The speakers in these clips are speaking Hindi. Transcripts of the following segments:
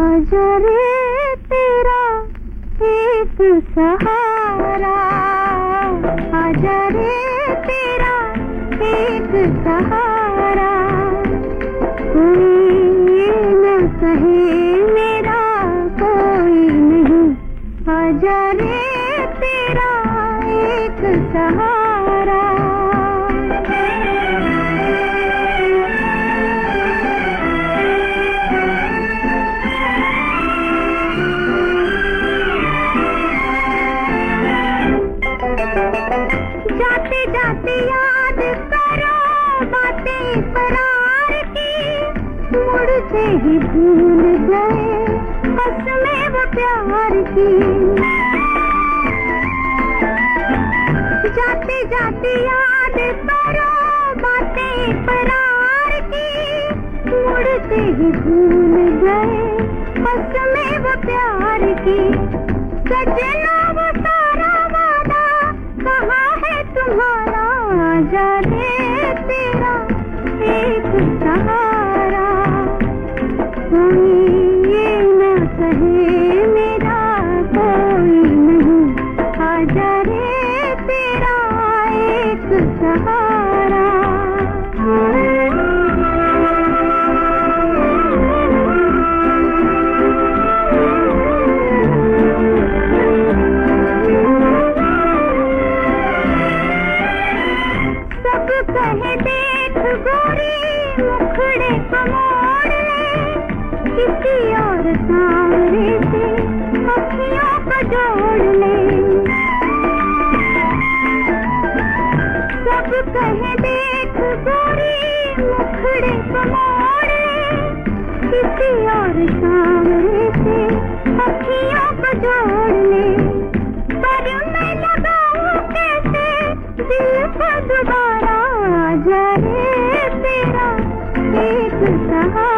रे तेरा एक सहारा। आजा रे तेरा एक सहारा। कोई न कहे मेरा, कोई नहीं। आजा रे तेरा एक सहारा। की मुड़ते ही भूल गए कसमें वो प्यार की। जाते जाते याद करो बातें करार की। मुड़ते ही भूल गए कसमें वो प्यार की। सजना वो सारा वादा। कहा है तुम्हारा? जाने तेरा। एक सहारा। कहे देख गोरी मुखड़े को दोबारा जा रे तेरा एक सहारा।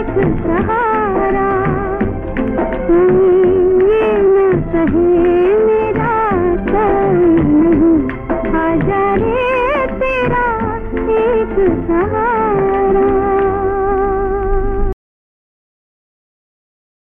एक सहारा। ये न सहे मेरा नहीं। जा रे तेरा एक सहारा।